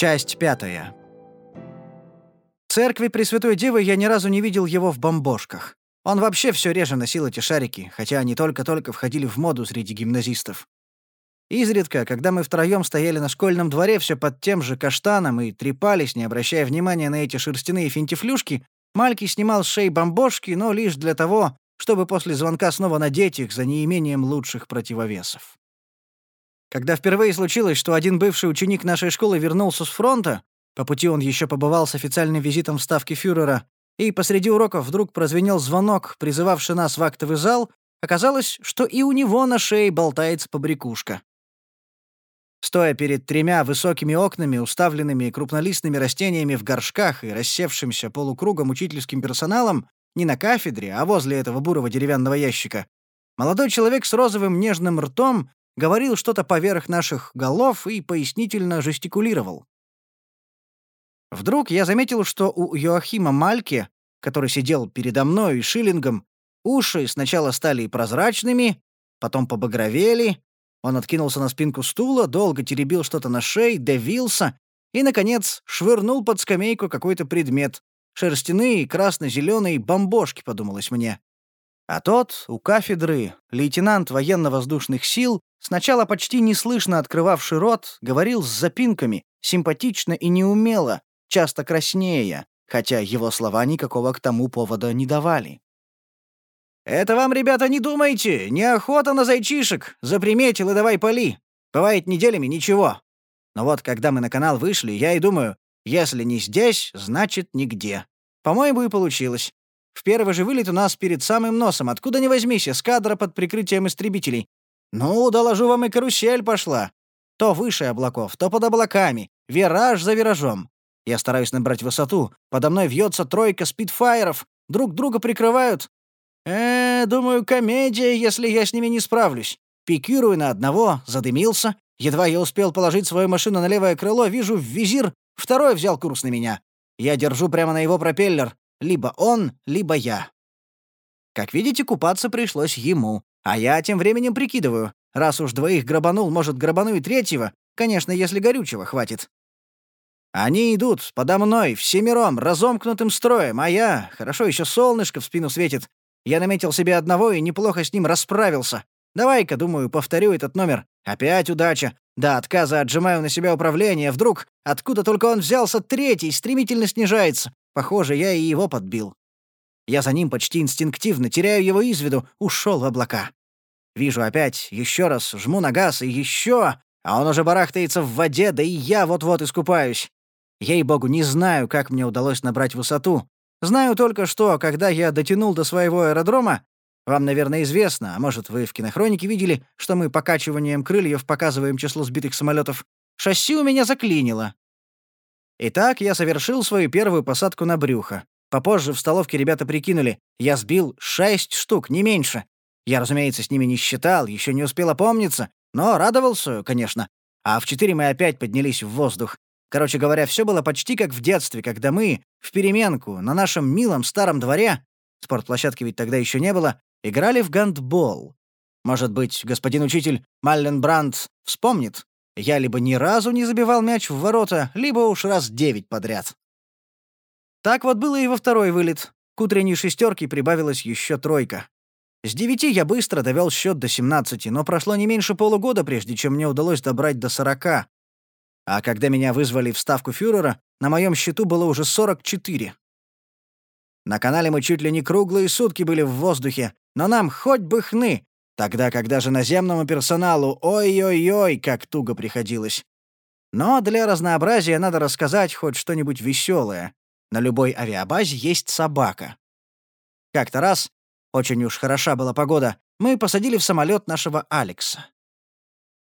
Часть пятая. Церкви Пресвятой Девы я ни разу не видел его в бомбошках. Он вообще все реже носил эти шарики, хотя они только-только входили в моду среди гимназистов. Изредка, когда мы втроем стояли на школьном дворе все под тем же каштаном и трепались, не обращая внимания на эти шерстяные финтифлюшки, Мальки снимал с шеи бомбошки, но лишь для того, чтобы после звонка снова надеть их за неимением лучших противовесов. Когда впервые случилось, что один бывший ученик нашей школы вернулся с фронта, по пути он еще побывал с официальным визитом в ставке фюрера, и посреди уроков вдруг прозвенел звонок, призывавший нас в актовый зал, оказалось, что и у него на шее болтается побрякушка. Стоя перед тремя высокими окнами, уставленными крупнолистными растениями в горшках и рассевшимся полукругом учительским персоналом, не на кафедре, а возле этого бурого деревянного ящика, молодой человек с розовым нежным ртом говорил что-то поверх наших голов и пояснительно жестикулировал. Вдруг я заметил, что у Йоахима Мальки, который сидел передо мной и Шиллингом, уши сначала стали прозрачными, потом побагровели, он откинулся на спинку стула, долго теребил что-то на шее, давился и, наконец, швырнул под скамейку какой-то предмет. Шерстяные красно-зеленые бомбошки, подумалось мне. А тот, у кафедры, лейтенант военно-воздушных сил, сначала почти неслышно открывавший рот, говорил с запинками, симпатично и неумело, часто краснея, хотя его слова никакого к тому повода не давали. «Это вам, ребята, не думайте! Неохота на зайчишек! Заприметил и давай пали! Бывает неделями ничего. Но вот когда мы на канал вышли, я и думаю, если не здесь, значит нигде. По-моему, и получилось. В первый же вылет у нас перед самым носом, откуда ни возьмись, эскадра под прикрытием истребителей. Ну, доложу вам, и карусель пошла. То выше облаков, то под облаками, вираж за виражом. Я стараюсь набрать высоту, подо мной вьется тройка спидфайеров, друг друга прикрывают, «Э, думаю, комедия, если я с ними не справлюсь. Пикирую на одного, задымился. Едва я успел положить свою машину на левое крыло, вижу визир, второй взял курс на меня. Я держу прямо на его пропеллер. Либо он, либо я. Как видите, купаться пришлось ему. А я тем временем прикидываю. Раз уж двоих грабанул, может, грабану и третьего. Конечно, если горючего хватит. Они идут подо мной, всемиром, разомкнутым строем, а я... Хорошо, еще солнышко в спину светит. Я наметил себе одного и неплохо с ним расправился. Давай-ка, думаю, повторю этот номер. Опять удача. До отказа отжимаю на себя управление. Вдруг, откуда только он взялся, третий стремительно снижается. Похоже, я и его подбил. Я за ним почти инстинктивно, теряю его из виду, ушел в облака. Вижу опять, еще раз, жму на газ и еще, а он уже барахтается в воде, да и я вот-вот искупаюсь. Ей-богу, не знаю, как мне удалось набрать высоту. Знаю только, что, когда я дотянул до своего аэродрома, вам, наверное, известно, а может, вы в кинохронике видели, что мы покачиванием крыльев показываем число сбитых самолетов, шасси у меня заклинило. Итак, я совершил свою первую посадку на брюхо. Попозже в столовке ребята прикинули, я сбил шесть штук, не меньше. Я, разумеется, с ними не считал, еще не успел опомниться, но радовался, конечно. А в четыре мы опять поднялись в воздух. Короче говоря, все было почти как в детстве, когда мы, в переменку, на нашем милом старом дворе, спортплощадки ведь тогда еще не было, играли в гандбол. Может быть, господин учитель Малленбранд вспомнит, я либо ни разу не забивал мяч в ворота, либо уж раз девять подряд. Так вот было и во второй вылет. К утренней шестерке прибавилась еще тройка. С девяти я быстро довел счет до семнадцати, но прошло не меньше полугода, прежде чем мне удалось добрать до сорока, а когда меня вызвали в ставку фюрера, на моем счету было уже 44. На канале мы чуть ли не круглые сутки были в воздухе, но нам хоть бы хны, тогда когда же наземному персоналу ой-ой-ой, как туго приходилось. Но для разнообразия надо рассказать хоть что-нибудь веселое. На любой авиабазе есть собака. Как-то раз, очень уж хороша была погода, мы посадили в самолет нашего Алекса.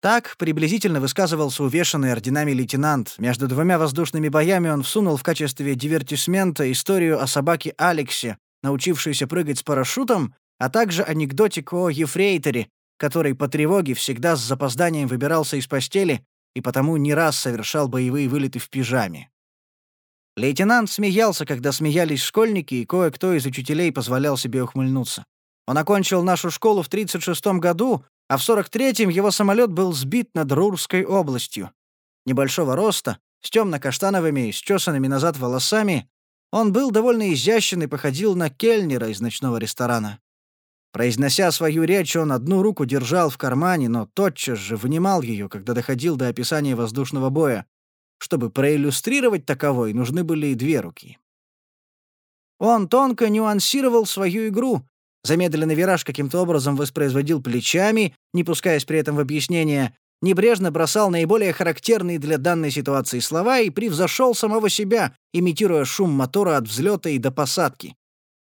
Так приблизительно высказывался увешанный орденами лейтенант. Между двумя воздушными боями он всунул в качестве дивертисмента историю о собаке Алексе, научившейся прыгать с парашютом, а также анекдотик о ефрейторе, который по тревоге всегда с запозданием выбирался из постели и потому не раз совершал боевые вылеты в пижаме. Лейтенант смеялся, когда смеялись школьники, и кое-кто из учителей позволял себе ухмыльнуться. Он окончил нашу школу в 36 году, а в 43-м его самолет был сбит над Рурской областью. Небольшого роста, с темно-каштановыми, счесанными назад волосами. Он был довольно изящен и походил на кельнера из ночного ресторана. Произнося свою речь, он одну руку держал в кармане, но тотчас же вынимал ее, когда доходил до описания воздушного боя. Чтобы проиллюстрировать таковой, нужны были и две руки. Он тонко нюансировал свою игру, замедленный вираж каким-то образом воспроизводил плечами, не пускаясь при этом в объяснение, небрежно бросал наиболее характерные для данной ситуации слова и превзошел самого себя, имитируя шум мотора от взлета и до посадки.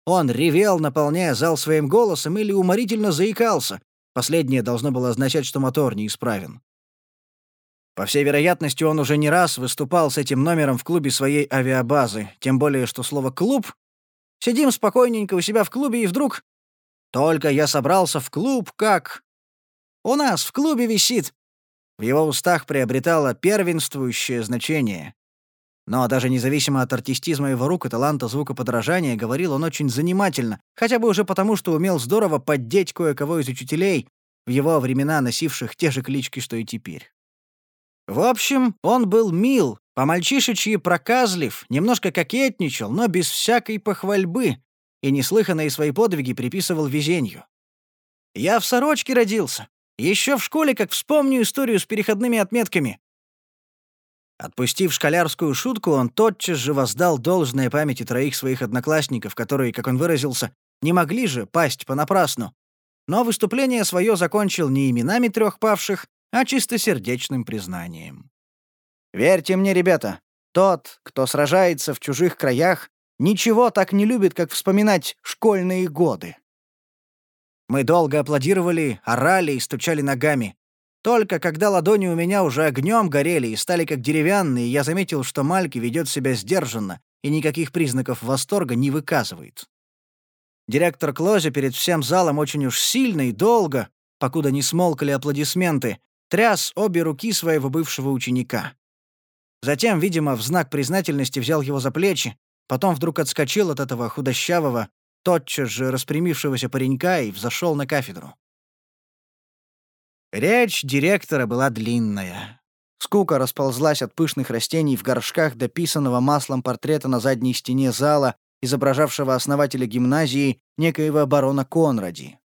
Он ревел, наполняя зал своим голосом, или уморительно заикался. Последнее должно было означать, что мотор неисправен. По всей вероятности, он уже не раз выступал с этим номером в клубе своей авиабазы, тем более, что слово «клуб» Сидим спокойненько у себя в клубе, и вдруг... Только я собрался в клуб, как... У нас в клубе висит. В его устах приобретало первенствующее значение. Но даже независимо от артистизма его рук и таланта звукоподражания, говорил он очень занимательно, хотя бы уже потому, что умел здорово поддеть кое-кого из учителей, в его времена носивших те же клички, что и теперь. В общем, он был мил, по-мальчишечьи проказлив, немножко кокетничал, но без всякой похвальбы, и неслыханные свои подвиги приписывал везенью. «Я в сорочке родился. Еще в школе, как вспомню историю с переходными отметками. Отпустив школярскую шутку, он тотчас же воздал должное памяти троих своих одноклассников, которые, как он выразился, не могли же пасть понапрасну. Но выступление свое закончил не именами трех павших, а чистосердечным признанием. «Верьте мне, ребята, тот, кто сражается в чужих краях, ничего так не любит, как вспоминать школьные годы». Мы долго аплодировали, орали и стучали ногами. Только когда ладони у меня уже огнем горели и стали как деревянные, я заметил, что Мальки ведет себя сдержанно и никаких признаков восторга не выказывает. Директор Клозе перед всем залом очень уж сильно и долго, покуда не смолкали аплодисменты, тряс обе руки своего бывшего ученика. Затем, видимо, в знак признательности взял его за плечи, потом вдруг отскочил от этого худощавого, тотчас же распрямившегося паренька и взошел на кафедру. Речь директора была длинная. Скука расползлась от пышных растений в горшках дописанного маслом портрета на задней стене зала, изображавшего основателя гимназии, некоего барона Конради.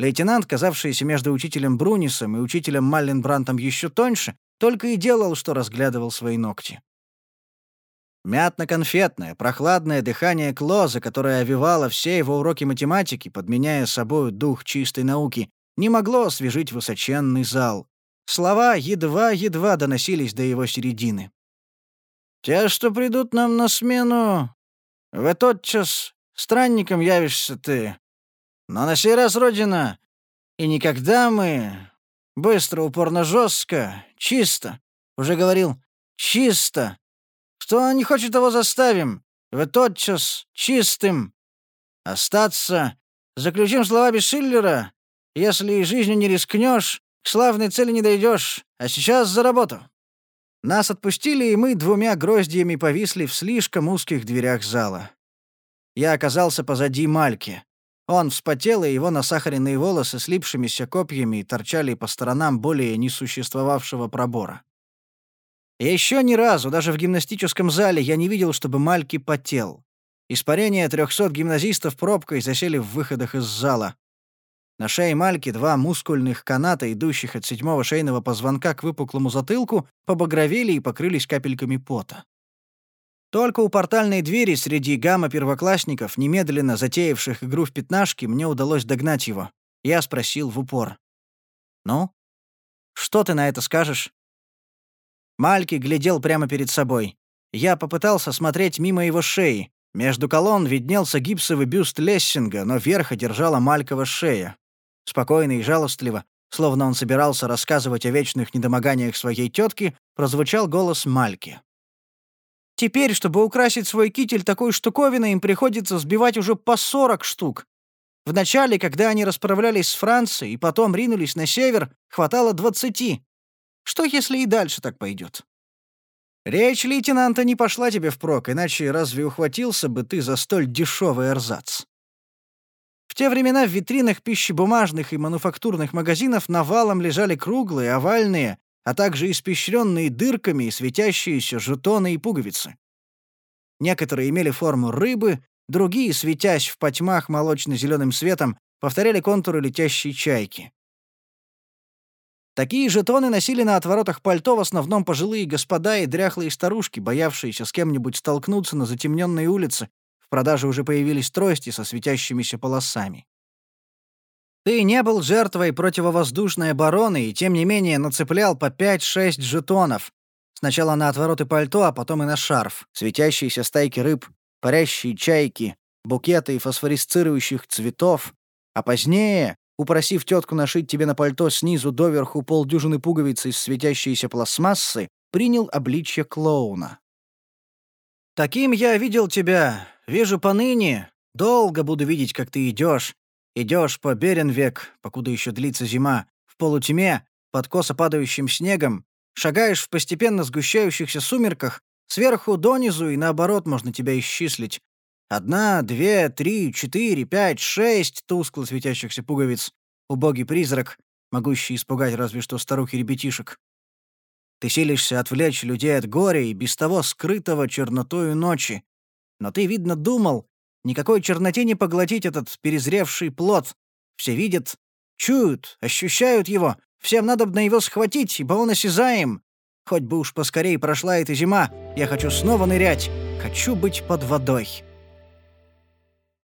Лейтенант, казавшийся между учителем Брунисом и учителем Малленбрантом еще тоньше, только и делал, что разглядывал свои ногти. Мятно-конфетное, прохладное дыхание Клоза, которое овивало все его уроки математики, подменяя собою дух чистой науки, не могло освежить высоченный зал. Слова едва-едва доносились до его середины. «Те, что придут нам на смену, в тот час странником явишься ты. Но на сей раз, Родина, и никогда мы... Быстро, упорно, жестко, чисто. Уже говорил, чисто. Кто не хочет, того заставим. В тот час чистым. Остаться. Заключим слова Бесшиллера. Если и жизнью не рискнешь, к славной цели не дойдешь. А сейчас за работу». Нас отпустили, и мы двумя гроздьями повисли в слишком узких дверях зала. Я оказался позади Мальки. Он вспотел, и его насахаренные волосы слипшимися копьями торчали по сторонам более несуществовавшего пробора. Еще ни разу, даже в гимнастическом зале, я не видел, чтобы Мальки потел. Испарение трехсот гимназистов пробкой засели в выходах из зала. На шее Мальки два мускульных каната, идущих от седьмого шейного позвонка к выпуклому затылку, побагровели и покрылись капельками пота. Только у портальной двери среди гамма первоклассников, немедленно затеявших игру в пятнашки, мне удалось догнать его. Я спросил в упор. «Ну? Что ты на это скажешь?» Мальки глядел прямо перед собой. Я попытался смотреть мимо его шеи. Между колонн виднелся гипсовый бюст Лессинга, но верх одержала Малькова шея. Спокойно и жалостливо, словно он собирался рассказывать о вечных недомоганиях своей тетки, прозвучал голос Мальки. «Теперь, чтобы украсить свой китель такой штуковиной, им приходится сбивать уже по сорок штук. Вначале, когда они расправлялись с Францией и потом ринулись на север, хватало двадцати. Что, если и дальше так пойдет?» «Речь лейтенанта не пошла тебе впрок, иначе разве ухватился бы ты за столь дешевый эрзац?» В те времена в витринах пищебумажных и мануфактурных магазинов навалом лежали круглые, овальные, а также испещренные дырками и светящиеся жетоны и пуговицы. Некоторые имели форму рыбы, другие, светясь в потьмах молочно-зеленым светом, повторяли контуры летящей чайки. Такие жетоны носили на отворотах пальто в основном пожилые господа и дряхлые старушки, боявшиеся с кем-нибудь столкнуться на затемненной улице. Продаже уже появились трости со светящимися полосами. Ты не был жертвой противовоздушной обороны и, тем не менее, нацеплял по 5-6 жетонов. Сначала на отвороты пальто, а потом и на шарф. Светящиеся стайки рыб, парящие чайки, букеты фосфорисцирующих цветов. А позднее, упросив тетку нашить тебе на пальто снизу доверху полдюжины пуговиц из светящейся пластмассы, принял обличье клоуна. «Таким я видел тебя. Вижу поныне. Долго буду видеть, как ты идешь, Идешь по Беренвек, покуда еще длится зима, в полутьме, под косо падающим снегом, шагаешь в постепенно сгущающихся сумерках, сверху донизу и наоборот можно тебя исчислить. Одна, две, три, четыре, пять, шесть тускло светящихся пуговиц. Убогий призрак, могущий испугать разве что старух и ребятишек. Ты силишься отвлечь людей от горя и без того скрытого чернотою ночи. Но ты, видно, думал, Никакой черноте не поглотить этот перезревший плод. Все видят, чуют, ощущают его. Всем надо бы на его схватить, ибо он осязаем. Хоть бы уж поскорей прошла эта зима, я хочу снова нырять. Хочу быть под водой.